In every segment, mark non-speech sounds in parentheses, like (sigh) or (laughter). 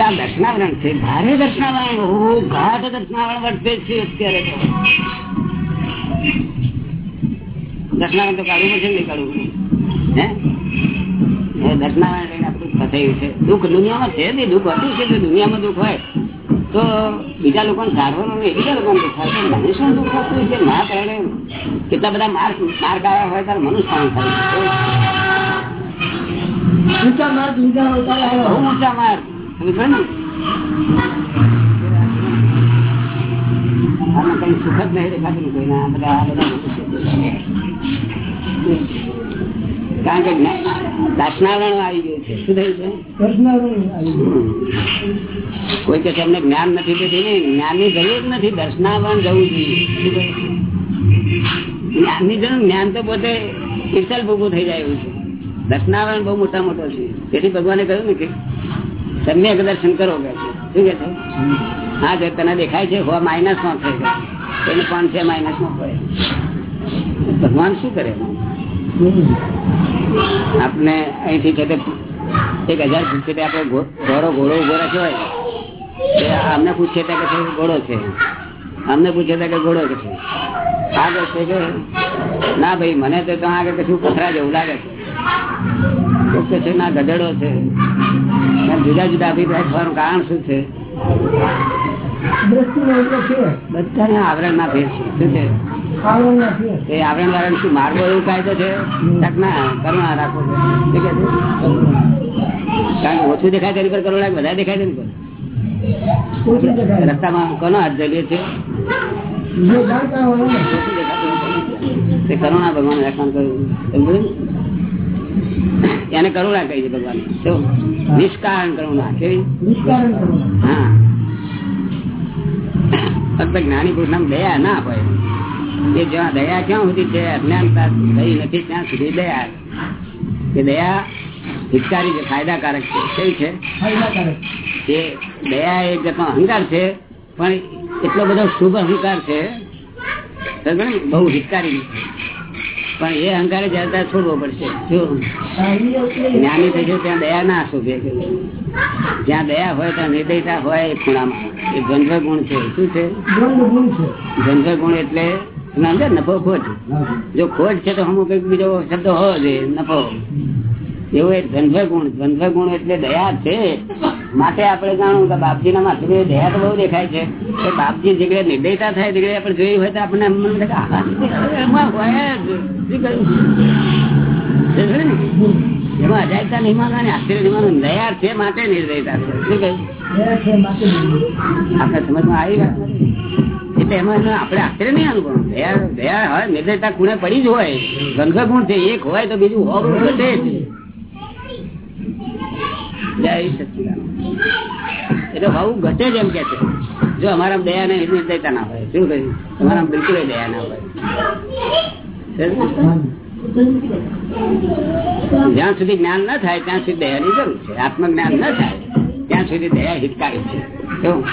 આ દર્શનાવરણ છે. ભારે દર્શનાવરણ. ઘાટ દર્શનાવરણ વર્તે છે અત્યારે તો. દર્શનાવરણ તો કાઢવું પડશે નહીં કાઢવું? હે? દર્શનાવરણ લઈને આપણું ફસાયું છે. દુઃખ દુનિયામાં છે નહીં. દુઃખ હતું છે દુનિયામાં દુઃખ હોય. તો બીજા લોકોને સારવાનું નહીં. બીજા લોકોને દુઃખ થાય. પણ મનુષ્યનું દુઃખ થતું છે ના કારણે કેટલા બધા માર્ગ માર્ગ આવ્યા હોય ત્યારે મનુષ્ય થાય ઊંચા માર્ગ લીધા હોય ત્યારે ઊંચા માર્ગ. ને કઈ ને કે તમને જ્ઞાન નથી તેથી નહીં જ્ઞાનની જરૂર નથી, દર્શનાવરણ જવું જોઈએ? જ્ઞાનની જરૂર, જ્ઞાન તો પોતે ઈર્ષલ ભૂગું થઈ જાય એવું છે. દર્શનાવરણ બહુ મોટા મોટો છે. તેથી ભગવાને કહ્યું ને કે સમ્યક દર્શન કરો કે શું કે હા, જો તને દેખાય છે, હો માઇનસમાં થઈ ગયો. એને પણ છે માઇનસમાં પડે ભગવાન શું કરે? આપણે અહીંથી છે એક હજાર પૂછે તે આપણે ઘોડો ઘોડો ઊભો રાખ્યો હોય. અમને પૂછે ત્યાં કે ઘોડો છે. અમને પૂછે કે ઘોડો છે. આગળ છે કે, ના ભાઈ, મને તો આગળ કશું પથરા જેવું લાગે છે. કે છે ના ગધેડો છે. જુદા જુદા અભિપ્રાય થવાનું કારણ શું છે? બધાને આવરણ ના છે. શું છે? એ આવરણ વાળા શું માર્ગો એવું કાયદો છે? કરુણા રાખો છે? કારણ કે ઓછું દેખાય તેની પર કરુણા બધા દેખાય તેની પર. રસ્તામાં કોનો હાથ જઈએ છે? કરુણા ભગવાન રાખવાનું કર્યું? એને કરુણા કહી છે ભગવાન. નિષ્કારણ કરુણા કેવી? હા. ફક્ત જ્ઞાની પુરુષ નામ દયા ના હોય. એ જ્યાં દયા ક્યાં સુધી છે અજ્ઞાનતા થઈ નથી ત્યાં સુધી દયા કે દયા હિતકારી છે ફાયદાકારક છે. કેવી છે? ફાયદાકારક. એ દયા એક જતો અહંકાર છે પણ એટલો બધો શુભ અહંકાર છે બહુ હિતકારી નથી. પણ એ અહંકાર જતા છોડવો પડશે. જ્ઞાની થશે ત્યાં દયા ના શોભે જ્યાં દયા હોય, ત્યાં નિર્દયતા હોય એ ખૂણામાં. એ દ્વંદ્વ ગુણ છે. શું છે? દ્વંદ્વ ગુણ એટલે? નફો, ખોટ. જો ખોટ છે તો હું કંઈક બીજો શબ્દ હોવો જોઈએ, નફો. એવો દ્વંદ્વ ગુણ દ્વંદ્વ ગુણ એટલે દયા છે. માટે આપણે જાણવું કે બાપજી ના માથે દયા તો બહુ દેખાય છે. કે બાપજી જગ્યાએ નિર્દયતા થાય જગ્યાએ આપણે જોઈ હોય તો આપણને મને એમાં અજાયતા નહીં માનવાની આશ્ચર્ય નહીં માનવાનું દયા છે માટે નિર્દયતા છે. શું છે સમજમાં આવી વાત એટલે એમાં આપડે આશ્ચર્ય નહીં અનુભવ. દયા દયા હોય, નિર્દયતા ખૂણે પડી જ હોય. ગંધ ગુણ છે, એક હોય તો બીજું હોવું ઘટે જ. જય સચિદાનંદ એટલે હોવું ઘટે જ એમ કે છે. જો અમારા દયા ને નિર્દયતા ના હોય. શું કહ્યું? અમારા બિલકુલ દયા ના હોય. જ્યાં સુધી જ્ઞાન ના થાય ત્યાં સુધી દયાની જરૂર છે. આત્મજ્ઞાન ના થાય ત્યાં સુધી દયા હિતકારી છે. કેવું?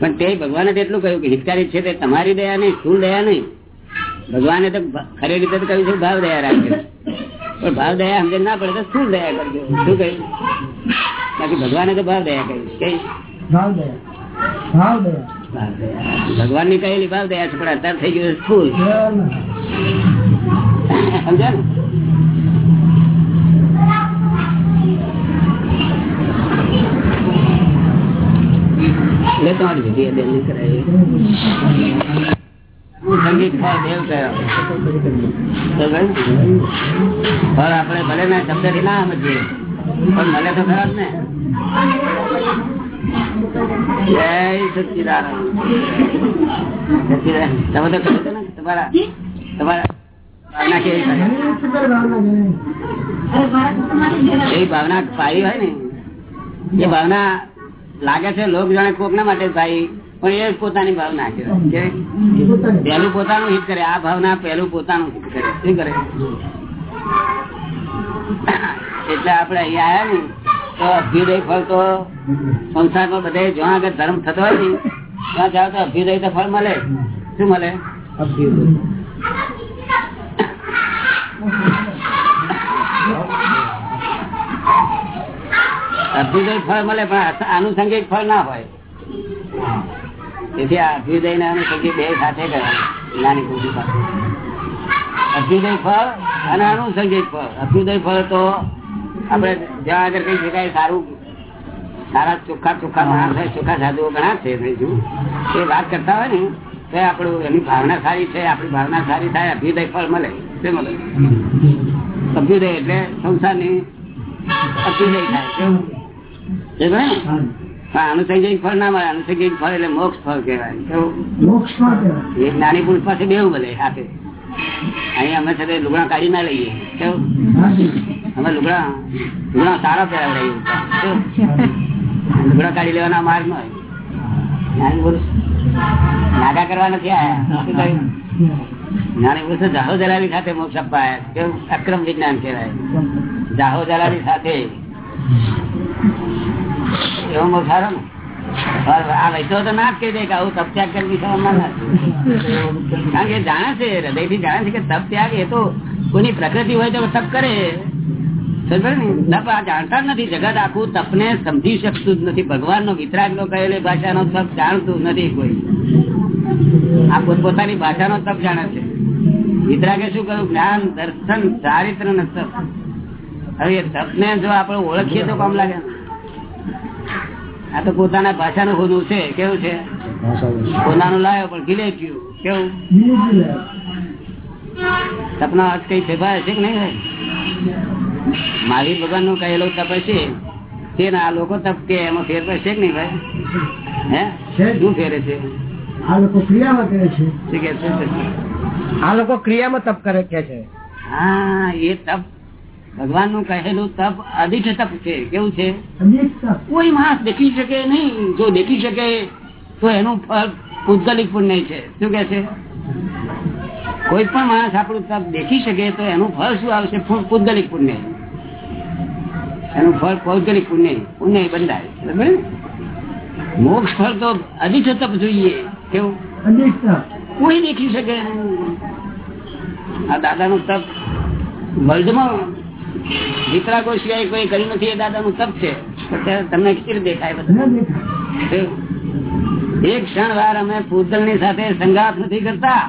પણ તે ભગવાને એટલું કહ્યું કે હિતકારી છે તે તમારી દયા નહીં શું દયા નહીં? ભગવાને તો ખરી રીતે કહ્યું છે ભાવ દયા રાખજો પણ ભાવ દયા સમજણ ના પડે તો સ્થૂળ દયા કરજો? શું કહ્યું? બાકી ભગવાને તો ભાવ દયા કહ્યું કઈ ભાવ દયા. ભાવ દયા. ભાવ દયા. ભગવાનની કહેલી ભાવ દયા છે પણ અત્યારે થઈ ગયું છે સ્થૂળ દયા ના. સમજ્યા ને? એટલે તમારી વિધિ અદલ નહીં કરાય. આપણે ભલે ના શબ્દ ના સમજીએ, પણ મને તો ખરાબ ને. જય સચિદાન તમારા. એ ભાવના પાઈ હોય ને. એ ભાવના લાગે છે, લોક જાણે કોક ના માટે ભાઈ પણ એ પોતાની ભાવના કહેવાય. કેવી? પોતાનું હિત કરે, આ ભાવના પહેલું પોતાનું હિત કરે શું કરે એટલે આપડે અહીંયા આવ્યા ને, તો અભ્યુદય ફળ તો સંસારમાં બધે જ્યાં આગળ ધર્મ થતો હોય ને, ત્યાં જાઓ તો અભ્યુદય તો ફળ મળે શું મળે અભ્યુદય ફળ મળે, પણ આનુષંગિક ફળ ના હોય તેથી અભ્યુદય ને અનુસંગિક બે સાથે કરે નાની પૂછી પાસે અભ્યુદય ફળ અને અનુસંગિક ફળ. અભ્યુદય ફળ તો આપણે જ્યાં આગળ કઈ શકાય સારું, સારા ચોખ્ખા ચોખ્ખા માણસ ચોખ્ખા સાધુઓ ઘણા છે એ વાત કરતા હોય ને, તો આપણું, એની ભાવના સારી છે, આપણી ભાવના સારી થાય અભ્યુદય ફળ મળે, તે મળે. અભ્યુદય એટલે સંસારની અભ્યુદય થાય કેવું? આનુષંગિક ફળ ના મળે અનુસંગિક ફળ એટલે મોક્ષ ફળ કહેવાય. જ્ઞાની પુરુષ પાસે બેવું મળે સાથે અહીંયા અમે સાથે લુગડા કાઢી ના લઈએ? અમે લુગડા લુગડા સારા પહેરાવડાવીએ? લુગડા કાઢી લેવાના માર્ગ નો નાની પુરુષ નાગા કરવા નથી આયા. નાની પુરુષ જાહો જલાલી સાથે મોક્ષ અપાયા. કેવું? અક્રમ વિજ્ઞાન કહેવાય. જાહો જલાલી સાથે ને? ના ના? ને? નથી. જગત આખું તપને સમજી શકતું જ નથી. ભગવાન નો વિતરાગ નો કહેલી ભાષાનો તપ જાણતું નથી કોઈ. આ પોતપોતાની ભાષાનો તપ જાણે છે. વિતરાગે શું કહ્યું જ્ઞાન, દર્શન ચારિત્ર ને તપ. હવે તપ તપને જો આપણે ઓળખીએ તો કામ લાગે ને. આ તો પોતાના ભાષાનું હોનું છે. કેવું છે? પોતાનું લાવ્યો પણ ગીલે ગયું. કેવું? સપના હાથ કઈ ફેરફાર છે કે નહીં મહાવીર ભગવાનનું કહેલો તપ છે. તે ના આ લોકો તપ કે એમાં ફેરફાર છે કે નહીં ભાઈ? હે? શું ફેરે છે? આ લોકો ક્રિયામાં કરે છે? આ લોકો ક્રિયામાં તપ કરે કે છે? હા એ તપ ભગવાનનું કહેલું તપ અધિક તપ છે. કેવું છે? કોઈ માણસ દેખી શકે નહીં. જો દેખી શકે તો એનું ફળ પૂતગલિક પુણ્ય છે. શું કે છે? કોઈ પણ માણસ આપણું તપ દેખી શકે તો એનું ફળ શું આવશે? પૂતગલિક પુણ્ય. એનું ફળ પૌદ્ગલિક પુણ્ય. પુણ્ય બંધાય. મોક્ષ ફળ તો અધિક તપ જોઈએ. કેવું? કોઈ દેખી શકે આ દાદા નું તપ વર્લ્ડમાં વિતરાગો સિવાય કોઈ કર્યું નથી એ દાદા નું તપ છે. તમને કેવી દેખાય બધા એક ક્ષણ વાર અમે પૂતલની સાથે સંઘાત નથી કરતા.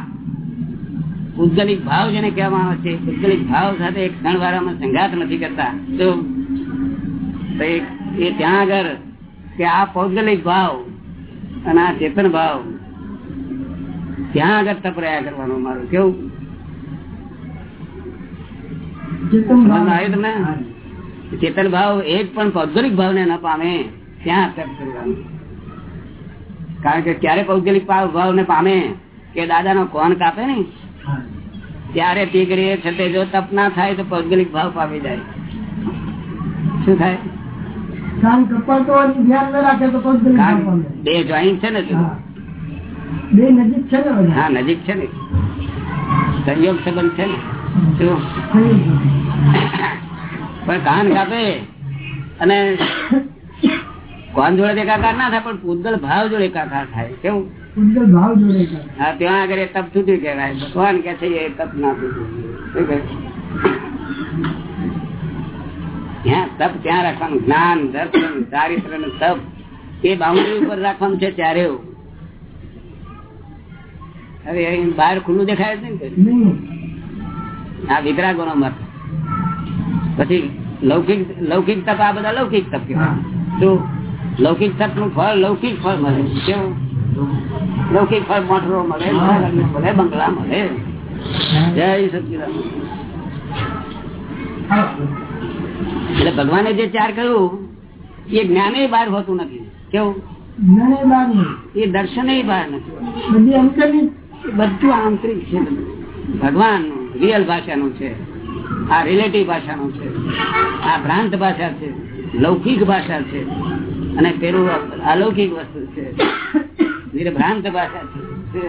પૂતગલિક ભાવ જેને કહેવામાં આવે છે પૂતગલિક ભાવ સાથે એક ક્ષણ વાર અમે સંઘાત નથી કરતા. તો એ ત્યાં આગળ કે આ પૌગલિક ભાવ અને આ ચેતન ભાવ ત્યાં આગળ તપ રહ્યા કરવાનું મારું કેવું? ચેતન ભાવ. એક પણ પૌદ્ગલિક ભાવને ન પામે. ત્યાં અસર કરવાનું? કારણ કે ક્યારે ભૌગોલિક ભાવ ને પામે? કે દાદાનો કોણ કાપે ને? ત્યારે તે છતે જો તપ ના થાય તો ભૌગોલિક ભાવ પામી જાય. શું થાય? ને ન ના. બે જોઈન્ટ છે ને બે નજીક છે ને હા નજીક છે ને. સંયોગ સંબંધ છે ને. પણ કાન કાપે. અને કોણ જોડે એકાકાર ના થાય પણ પૂતગલ ભાવ જોડે એકાકાર થાય. કેવું? ભાવ જોડે હા ત્યાં આગળ એ તપ છૂટ્યું કહેવાય. ભગવાન કે છે એ તપ ના છૂટ્યું શું કહે? ત્યાં તપ ત્યાં રાખવાનું. જ્ઞાન દર્શન ચારિત્ર તપ એ બાઉન્ડ્રી ઉપર રાખવાનું છે ત્યારે હવે બહાર ખુલ્લું દેખાય છે ને. આ વિતરાગો નો મત. પછી લૌકિક લૌકિક તપ આ બધા લૌકિક તપ કહેવાય. લૌકિક તપનું ફળ લૌકિક ફળ મળે. કેવું? લૌકિક ફળ મોટરો મળે મળે બંગલા મળે. જય સચિદાન એટલે ભગવાને જે ચાર કહ્યું એ જ્ઞાને બહાર હોતું નથી. કેવું? એ દર્શન બહાર નથી બધી આંતરિક છે. ભગવાન રિયલ ભાષાનું છે. આ રિલેટિવ ભાષાનું છે. આ ભ્રાંત ભાષા છે. લૌકિક ભાષા છે. અને પેલું અલૌકિક વસ્તુ છે. ભ્રાંત ભાષા છે.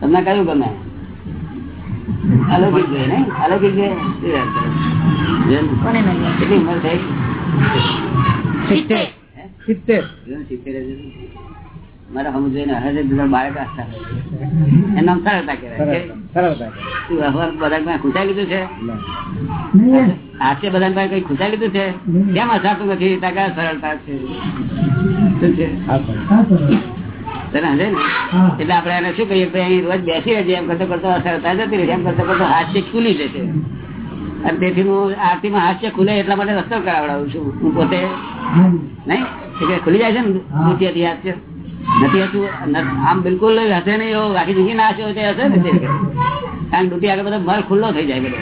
તમને કયું ગમે? અલૌકિક જોઈએ ને અલૌકિક કેટલી ઉંમર થઈ? સિત્તેર. સિત્તેર. સિત્તેર. મારા હમ જોઈને બધા બાળક હસતા એનું નામ સરળતા કહેવાય. સરળતા શું અહવાલ બધા પાસે ખૂંચાઈ લીધું છે? નહીં બધા કઈ ખૂંચાઈ લીધું છે? કેમ હસાતું નથી? તાકા સરળતા છે? શું છે? હા સર. હા સર. તને સમજે ને? હા. એટલે આપડે એને શું કહીએ? અહીં રોજ બેસી રહેજે એમ કરતો કરતો સરળતા જતી રહી એમ કરતો કરતો હાસ્ય ખુલી જશે. અને તેથી હું આરતી માં હાસ્ય ખુલે એટલા માટે રસ્તો કરાવડાવું છું. હું પોતે હાજી નહીં? ખુલી જાય છે ને. હાસ્ય? નથી હતું. આમ બિલકુલ હશે નહીં એવો. બાકી દુખી ના હશે તે હશે ને તે. કારણ ડૂટી આગળ બધો ભર ખુલ્લો થઈ જાય બધો.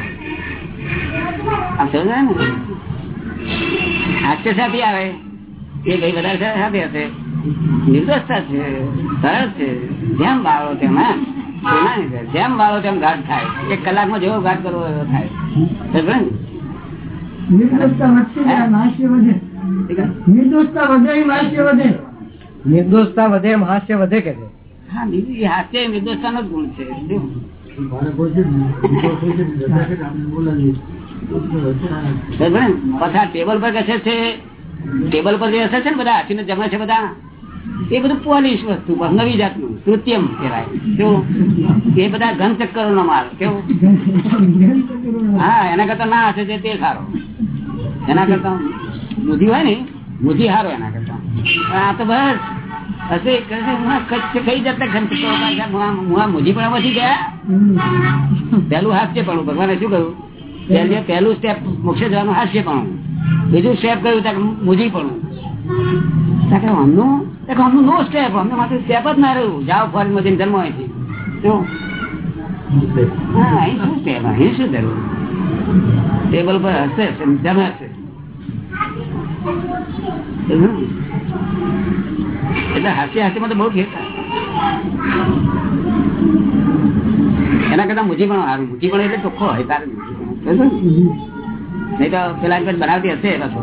આમ સમજાય ને? હાસ્ય સાથે આવે. એ ભાઈ વધારે સાથે હશે. નિર્દોષતા છે સરળ છે જેમ બાળો તેમ હા. જેમ. બાળો તેમ ઘાટ થાય. એક કલાકમાં જેવો ઘાટ કરવો એવો થાય. નિર્દોષતા વધશે નિર્દોષતા વધે એમ વધે નિર્દોષતા વધે એમ હાસ્ય વધે કે છે? હા હાસ્ય નિર્દોષતાનો ગુણ છે? પાછા ટેબલ પર કશે છે ટેબલ પર જે હશે છે ને બધા હાથીને જમે છે બધા એ બધું પોલિશ વસ્તુ નવી જાતનું કૃત્યમ કહેવાય. કેવું એ બધા ઘન ચક્કરો નો માલ કેવું? હા એના કરતા ના હશે તે સારો. એના કરતા બુદ્ધિ હોય ને બુદ્ધિ સારો એના કરતા. આ તો બસ. હશે કચ્છ કઈ જતા પણ વધી ગયા. પહેલું હાસ્ય પણ ભગવાને શું કહ્યું? પહેલું સ્ટેપ મોક્ષ જવાનું હાસ્ય પણ. બીજું સ્ટેપ કહ્યું ત્યાં મુજી પણ. અમનું અમનું નો સ્ટેપ અમને માટે સ્ટેપ જ ના રહ્યું. જાઓ ફોરેનમાંથી જન્મ અહીંથી. શું હા અહીં શું સ્ટેપ અહીં શું જરૂર ટેબલ પર હશે જમે હશે. હમ. હાસી હાસી માં તો બહુ ફેર એના કરતા મુજી પણ સારું મુજી પણ એટલે ચોખ્ખો હોય તારે નહીં ને? તો પેલા બનાવતી હશે પાછો.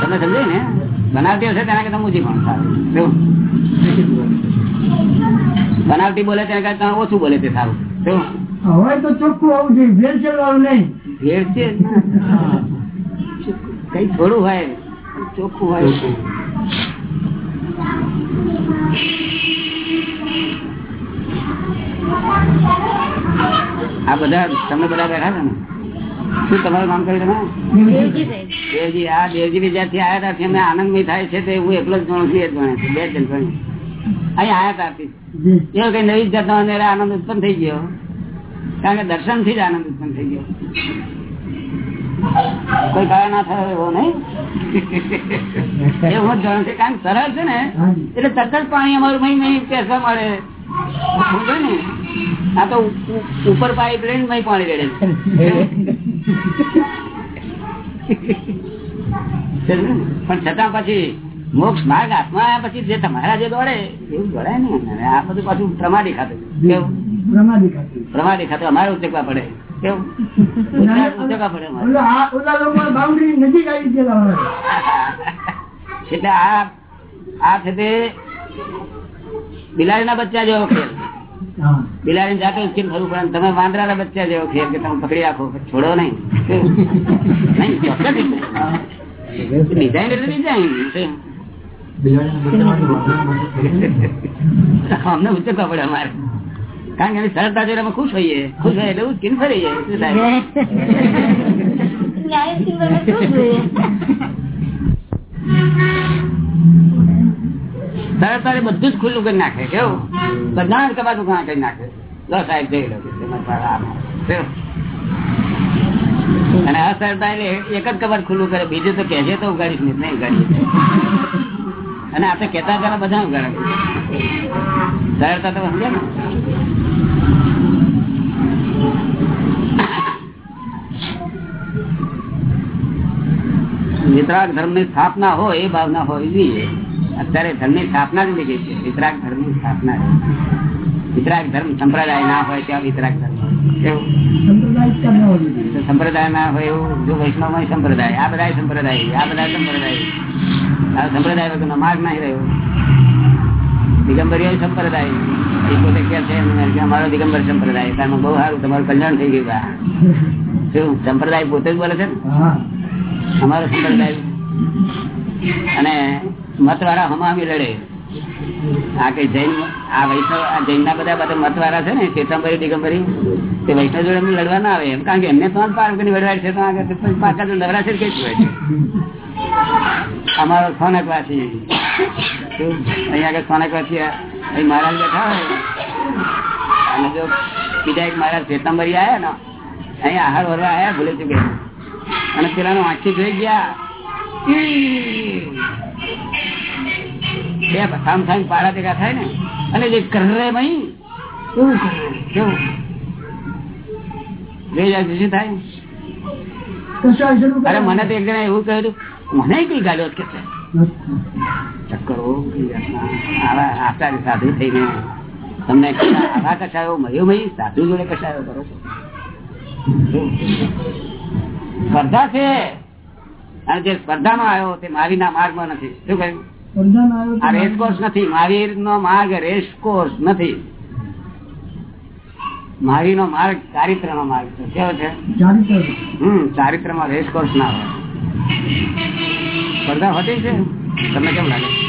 તમે સમજો ને બનાવટી હશે તેના કરતા મુજી પણ સારું? બનાવટી બોલે તેના કરતા ઓછું બોલે તે સારું હોય તો ચોખ્ખું હોવું જોઈએ ભેળસેળ વાળું નહીં ભેળ છે. (laughs) કઈ થોડું હોય ચોખ્ખું હોય આ બધા તમે બધા બેઠા છો ને? શું તમારું નામ તમે? દેવજી આ દેવજી જ્યાંથી આવ્યા હતા એમને આનંદમય થાય છે તે હું એકલો જ ગણું છું એ જ ગણે છે બે જ જણ ગણે અહીં આવ્યા હતા એવો કઈ નવી જાતનો અનેરો આનંદ ઉત્પન્ન થઈ ગયો. કારણ કે દર્શનથી જ આનંદ ઉત્પન્ન થઈ ગયો. કોઈ કારણ ના થયો એવો નહીં. જ જાણું છું કારણ સરળ છે ને? એટલે તરત જ પાણી અમારું મહી મહી પેસવા મળે. સમજો ને? આ તો ઉપર પાઇપ લઈને મહી પાણી રેડે? પણ છતાં પછી મોક્ષ માર્ગ હાથમાં આવ્યા પછી જે તમારા જે દોડે એવું દોડાય ને આ બધું પાછું પ્રમાદી ખાતું. પ્રમાદી ખાતી. પ્રમાદી ખાતું અમારે ઉચકવા પડે. એટલે આ આ છે બિલાડી ના બચ્ચા જેવો ખેલ. બિલાડી જાતે ઉકેલ ફરવું પડે તમે વાંદરા બચ્ચા જેવો ખેલ કે તમે પકડી રાખો છોડો નહીં. નહીં ચોક્કસ જ નહીં. ડિઝાઇન એટલે ડિઝાઇન (laughs) અમને ઉચકવા પડે અમારે. કારણ કે એની સરળતા જોઈને અમે ખુશ હોઈએ. ખુશ હોય એટલે ઉચકીને ફરી? સરળતા બધું જ ખુલ્લું કરી નાખે કેવું બધા કબાટ ઉઘાણા કરી નાખે. લો સાહેબ, જઈ લો? અને અસરતા એટલે એક જ કબાટ ખુલ્લું કરે, બીજું તો કહેજે તો ઉગાડીશ નહીં નહીં ઉગાડીશ. અને આપણે કેતા જરા બધા ઉગાડે. સરળતા તો સમજે ને? વિતરાગ ધર્મની સ્થાપના હોય એ ભાવના હોવી જોઈએ અત્યારે ધર્મની સ્થાપના જ લીધી છે. વિતરાગ ધર્મની સ્થાપના વિતરાગ ધર્મ સંપ્રદાય ના હોય ત્યાં વિતરાગ ધર્મ સંપ્રદાય ના હોય. એવું? જો વૈષ્ણવ હોય સંપ્રદાય. આ બધા સંપ્રદાય. આ બધા સંપ્રદાય. આ સંપ્રદાય વગરનો માર્ગ નહીં રહ્યો. દિગંબરીઓ સંપ્રદાય. એ પોતે કે છે અમારો દિગંબર સંપ્રદાય. કારણ બહુ સારું તમારું કલ્યાણ થઈ ગયું શું? સંપ્રદાય પોતે જ બોલે છે ને? અમારો સંપ્રદાય અને મત વાળા હમામી લડે. આ કઈ જૈન, આ વૈષ્ણવ, આ જૈન ના બધા બધા મત વાળા છે ને ચેતંબરી દિગંબરી, તે વૈષ્ણવ જોડે એમને લડવા ના આવે. એમ કારણ કે એમને તો પાર્વતી વડવાડ છે, તો આગળ છે કઈ હોય છે? અમારો? અહીંયા આગળ સોનકવાસી અહીં મહારાજ બેઠા હોય. અને જો બીજા એક મહારાજ ચેતંબરી આયા ને, અહીંયા આહાર વરવા આયા ભૂલે ચુકે અને પેલાનો આંખી જોઈ ગયા. બે સામ સામ પાડા ભેગા થાય ને. અને જે કરે ભાઈ એવું કરે? કેવું? જાય થાય? મને એવું કહ્યું મને કઈ ગાડ્યો કે ચક્કરો આચાર્ય સાધુ થઈને તમને આવા મયો ભાઈ? સાધુ જોડે કશાયો કરો? સ્પર્ધા છે? અને જે સ્પર્ધામાં આવ્યો તે મારીના માર્ગમાં નથી. શું કહ્યું? આ રેસકોર્સ રેસ કોર્સ નથી. મારી નો માર્ગ રેસ કોર્સ નથી. મારી નો માર્ગ ચારિત્ર નો માર્ગ છે. કેવો છે? હમ ચારિત્રમાં રેસ કોર્સ ના હોય. સ્પર્ધા હોતી છે? તમને કેમ લાગે.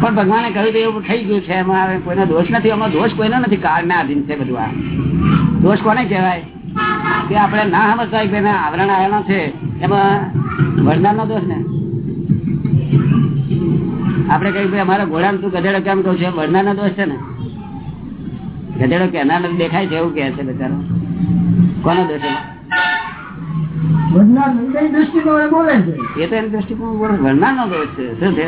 પણ ભગવાને કહ્યું એવું થઈ ગયું છે, એમાં કોઈનો દોષ નથી, એમાં દોષ કોઈનો નથી, કાળના આધીન છે બધું દોષ કોને કહેવાય? કે આપણે ના સમજતા કે આવરણ આવેલો છે, એમાં વરદાન દોષ ને? આપણે કહ્યું ભાઈ અમારા ઘોડા તું ગધેડો કેમ કહું છે? વરદાન દોષ છે ને? ગધેડો કેનાર દેખાય છે એવું કહે છે બચારો. કોનો દોષ દ્રષ્ટિકોણે બોલે છે. એ તો એની દ્રષ્ટિકોણ વરદાન નો દોષ છે શું છે.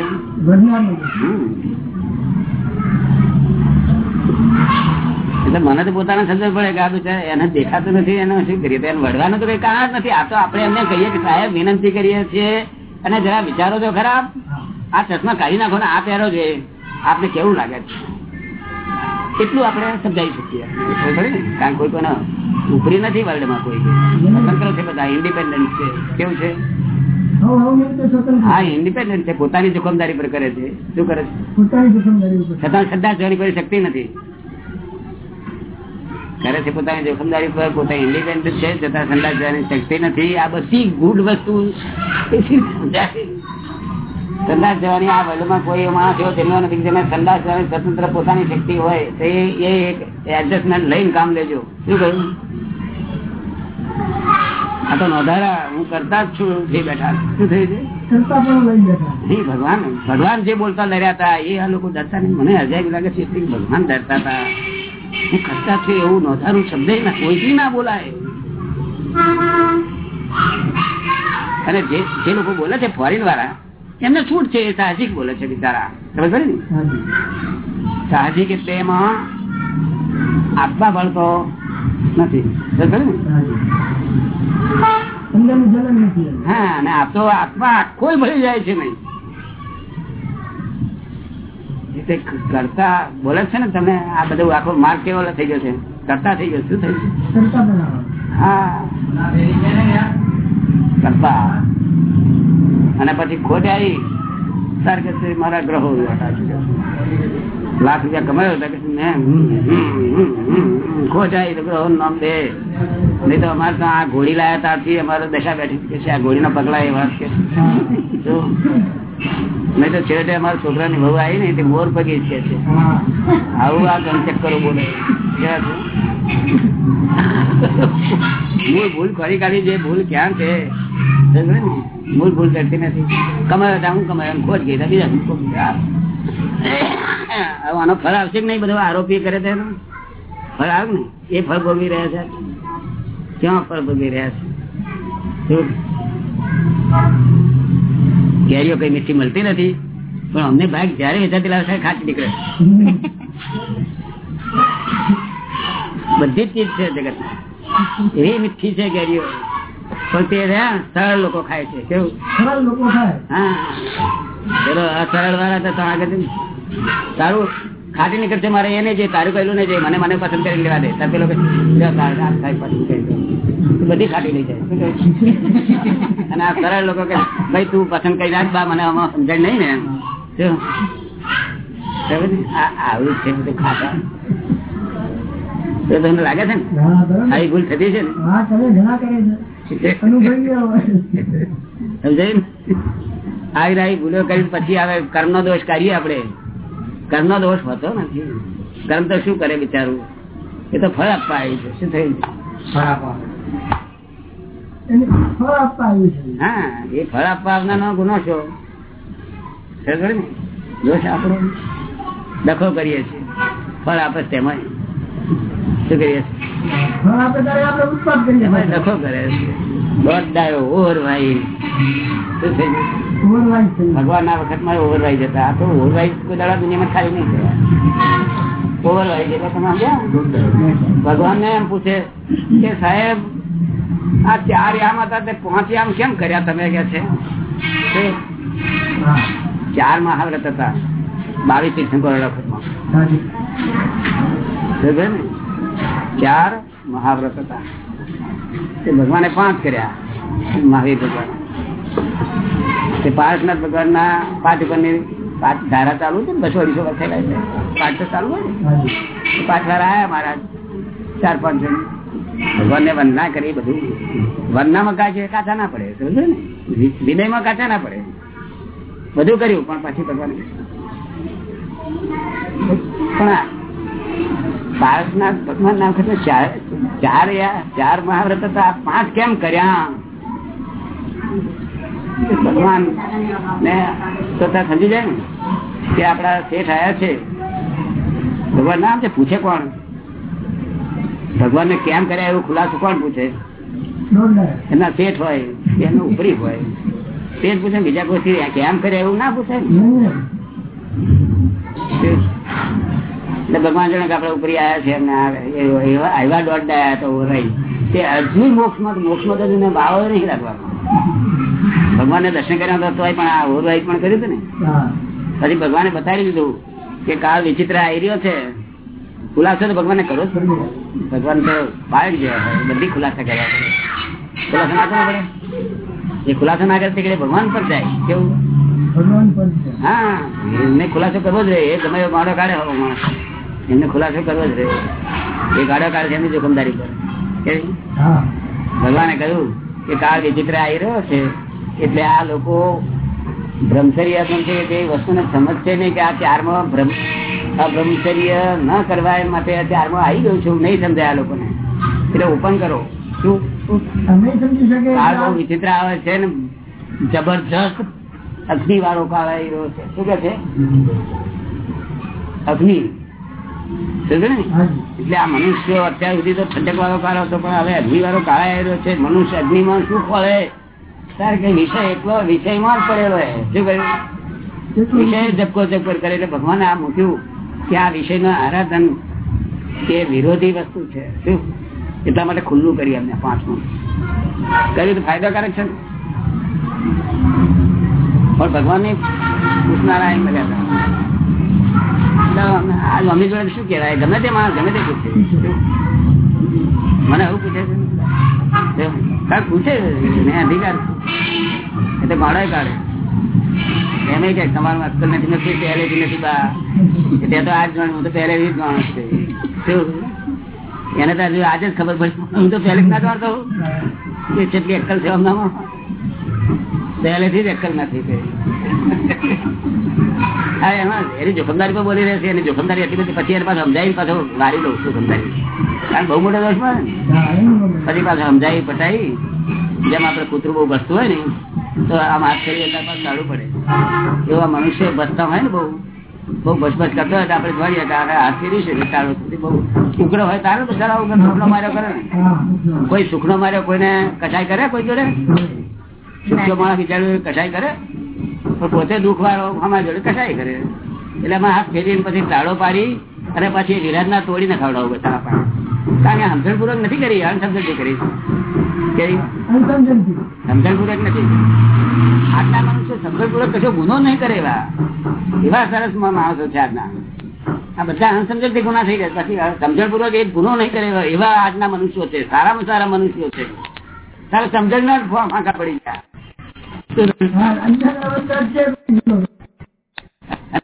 એટલે મને તો પોતાને સમજ પડે કે આ બિચારા એને દેખાતું નથી એને શું કરીએ? તો એને વળવાનું તો કઈ કારણ જ નથી. આ તો આપણે એમને કહીએ કે સાહેબ વિનંતી કરીએ છીએ. અને જરા વિચારો તો ખરાબ આ ચશ્મા કાઢી નાખો ને આ પહેરો છે. આપને કેવું લાગે? છે એટલું આપણે સમજાવી શકીએ. કારણ કોઈ કોનો ઉપરી નથી વર્લ્ડમાં કોઈ. સ્વતંત્ર છે બધા ઇન્ડિપેન્ડન્ટ છે. કેવું છે. હા ઇન્ડિપેન્ડન્ટ છે. પોતાની જોખમદારી પર કરે છે. શું કરે છે? છતાં શ્રદ્ધા જોવાની કોઈ શક્તિ નથી. કરે છે પોતાની જોખમદારી પર પોતા ઇન્ડિપેન્ડન્ટ છે. છતાં સંદાસ જવાની શક્તિ નથી. આ બધી ગુડ વસ્તુ સંદાસ જવાની આ વર્લ્ડમાં કોઈ માણસ એવો જન્મ્યો નથી જેને સંદાસ જવાની સ્વતંત્ર પોતાની શક્તિ હોય. તો એ એ એક એડજસ્ટમેન્ટ લઈને કામ લેજો. શું કહ્યું? આ તો નોંધારા હું કરતા જ છું જે બેઠા શું થયું છે? ભગવાન ભગવાન જે બોલતા લડ્યા હતા એ આ લોકો ડરતા નહીં. મને અજાય લાગે છે ભગવાન ડરતા હતા. હું કરતા છું એવું નોંધારું શબ્દ ના કોઈથી ના બોલાય. અને જે જે લોકો બોલે છે ફોરેન વાળા એમને છૂટ છે એ સાહજિક બોલે છે બિચારા. ખબર પડે ને? હાજી. સાહજિક એટલે એમાં આપવા ભળતો નથી. તમે, આ બધું આખો માર્ગ કેવો થઈ ગયો છે? કરતા થઈ ગયો શું થઈ છે હા. કરતા. અને પછી ખોટ આવી. સાર કે મારા ગ્રહો. લાખ રૂપિયા કમાયો હતા કે છે મેં હમ, હમ, હમ, હમ, હમ. ખોટ આવી તો નામ દે. નહીં તો અમારે તો આ ઘોડી લાયા તારથી અમારે દશા બેઠી કે છે આ ઘોડીના પગલા એવા કે નહીં તો છેવટે અમારા છોકરાની બહુ આવી ને તે મોર પગી છે આવું આ ગમ કરું બોલે. મૂળ ભૂલ ખરી કાઢી જે ભૂલ ક્યાં છે? મૂળ ભૂલ કરતી નથી. કમાયો હું કમાયો ખોટ ગઈ બીજા આનો ફળ આવશે કે નહીં? બધો આરોપી કરે છે? ફળ આવે ને એ ફળ ભોગવી રહ્યા છે? ક્યાં ફળ ભોગવી રહ્યા છે? કેરીઓ કઈ મીઠી મળતી નથી? પણ અમને ભાગ જયારે વેચાતી લાવશે ખાટી નીકળે. બધી જ ચીજ છે જગત એવી મીઠી છે કેરીઓ. પણ તે સરળ લોકો ખાય છે. કેવું? સરળ લોકો ખાય. હા. ચલો આ સરળ વાળા તો આગળ. તારું ખાટી નીકળશે મારે એને જે તારું કહેલું ને જે મને મને પસંદ કરી લેવા દે. તાર પેલો બધી ખાટી લઈ જાય. અને આ સરળ લોકો કે ભાઈ તું પસંદ કરી રાખ બા મને આમાં સમજાય નહીં ને. આવું છે બધું ખાતા. તો તમને લાગે છે ને? આવી ભૂલ થતી છે ને? સમજાયું? આવી ભૂલો કરી પછી આવે કર્મ નો દોષ કરીએ આપણે. કર્મ નો દોષ હોતો નથી. કર્મ તો શું કરે બિચારું? એ તો ફળ આપવા આવ્યું છે. શું થયું? હા એ ફળ આપવા આવનારનો ગુનો છો. ને? દોષ આપણો. દખો કરીએ છીએ. ફળ આપે તેમાં શું કરીએ છીએ? દખો કરે છે. દોઢ ડાયો ભાઈ શું થઈ ગયું ભગવાન ના વખતમાં ઓવરવાઈ જતા આ તો ઓવરવાઈ કોઈ દાડા દુનિયામાં ખાલી નહીં થયા. ઓવરવાઈ એટલે તમે સમજ્યા ભગવાન ને એમ પૂછે કે સાહેબ આ ચાર યામ હતા તે પાંચ યામ કેમ કર્યા તમે કે છે? ચાર મહાવ્રત હતા. બાવીસ તીર્થંકર વખતમાં. ચાર મહાવ્રત હતા. તે ભગવાને પાંચ કર્યા. મહાવીર ભગવાન. તે પાર્શનાથ ભગવાન ના પાઠ ઉપરની પાઠ ધારા ચાલુ છે ને બસો અઢીસો વર્ષ થયેલા છે. પાઠ તો ચાલુ હોય. પાઠ વાર આયા મહારાજ ચાર પાંચ જણ. ભગવાન ને વંદના કરી બધું. વંદનામાં કાચે કાચા ના પડે સમજો ને? વિનયમાં કાચા ના પડે. બધું કર્યું પણ પછી ભગવાન પણ પારસનાથ ભગવાન ના વખતે ચાર ચાર યા- ચાર મહાવ્રત હતા પાંચ કેમ કર્યા? ભગવાન ને તો સમજી જાય ને, કે આપડા શેઠ આયા છે. ભગવાન નામ છે? પૂછે કોણ? ભગવાન ને કેમ કર્યા એવું ખુલાસો કોણ પૂછે? એના શેઠ હોય, એનો ઉપરી હોય. શેઠ પૂછે બીજા કોઈ કેમ કર્યા? એવું ના પૂછે એટલે ભગવાન જણા આપડે ઉપરી આવ્યા છે એમને આવ્યા દોડતા આવ્યા તો રહી તે હજુ મોક્ષમાં મોક્ષમાં તો ભાવ નહીં રાખવાનો ભગવાન ને દર્શન કર્યા હતા પણ આ ઓરવાઈ પણ કર્યું હતું ને? પછી ભગવાને બતાવી દીધું કે કાળ વિચિત્ર આવી રહ્યો છે. ખુલાસો તો ભગવાને પડે. ભગવાન તો બાળક જેવા બધી ખુલાસા કર્યા કરે. ખુલાસો ના કરવો પડે. એ ખુલાસો ના કરે કે ભગવાન પર જાય કેવું? હા એમને ખુલાસો કરવો જ રહે. એ ગમે ગાડો કાઢે હોવો માણસ. એમને ખુલાસો કરવો જ રહે. એ ગાડો કાઢે છે એમની જોખમદારી પર? ભગવાને કહ્યું કે કાળ વિચિત્ર આવી રહ્યો છે. એટલે આ લોકો બ્રહ્મચર્ય છે તે વસ્તુને સમજશે નહીં કે આ ચારમાં બ્રહ્મ આ બ્રહ્મચર્ય ન કરવા એ માટે આ ચારમાં આવી ગયું છું. નહીં સમજાય આ લોકોને. એટલે ઓપન કરો. શું? વિચિત્ર આવે છે ને. જબરજસ્ત અગ્નિ વાળો કાળ આવી રહ્યો છે. શું કે છે? અગ્નિ. ને એટલે આ મનુષ્ય અત્યાર સુધી તો ઠંડક વાળો કાળ હતો પણ હવે અગ્નિ વાળો કાળ રહ્યો છે. મનુષ્ય અગ્નિમાં શું ફળે? વિષય એકલો વિષયમાં જ પડેલો શું કહ્યું? વિષય જપકો જપકો કરે એટલે ભગવાને આ મૂક્યું કે આ વિષયનું આરાધન એ વિરોધી વસ્તુ છે. શું? એટલા માટે ખુલ્લું કરી અમને પાંચમું. કર્યું તો ફાયદાકારક છે પણ ભગવાનની પૂછનારા એમ કર્યા હતા. અમે- જોડે શું કહેવાય? ગમે તે માણસ ગમે તે પૂછે? મને એવું પૂછે છે? પૂછે મેં અધિકાર એટલે તો કાઢે એમ કે તમારું અક્કલ નથી નથી પહેલેથી નથી બા. કે તે જાણ્યું હું તો પહેલેથી જ જાણું છું. એને તો હજુ આજે જ ખબર પડી. હું તો પહેલે ના જાણતો કે કેટલી અક્કલ છે હમણાં પહેલેથી જ અક્કલ નથી એમાં એની જોખમદારી પર બોલી રહેશે. એની જોખમદારી એટલી બધી પછી એની પાસે સમજાવી પાછો વારી દઉં જોખમદારી કારણ બહુ મોટો દોષ પછી પાછું સમજાવી પટાવી. જેમ આપડે કૂતરું બહુ ભસતું હોય ને, તો આમ હાથ કરી એટલે પાછું પડે. એવા મનુષ્ય ભસતા હોય ને બહુ બહુ બસબસ કરતો હોય આપડે જોઈએ હાથ ફેરી છે બહુ ઉકળો હોય તારે બિચારા વગર સુખનો માર્યો કરે ને. કોઈ સુખનો માર્યો કોઈને કસાય કરે કોઈ જોડે? સુખ્યો માણસ વિચાર્યું કસાય કરે? પણ પોતે દુઃખ વાળો અમારા જોડે કસાય કરે. એટલે અમે હાથ ફેરીને પછી તાળો પાડી અને પછી વિરાજના તોડીને ખવડાવું બધા પાસે કારણ કે સમજણપૂર્વક નથી કરી, અણસમજણથી કરી. સમજણ પૂર્વક નથી. આજના મનુષ્ય સમજણપૂર્વક કશો ગુનો નહીં કરે એવા. એવા સરસ માણસો છે આજના આ બધા અણસમજણથી ગુના થઈ ગયા. પછી સમજણ પૂર્વક એક ગુનો નહીં કરે એવા- આજના મનુષ્યો છે. સારામાં સારા મનુષ્યો છે. તારે સમજણ ના ફાંકા પડી ગયા.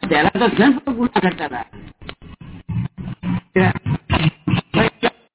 પહેલા તો ગુના કરતા હતા.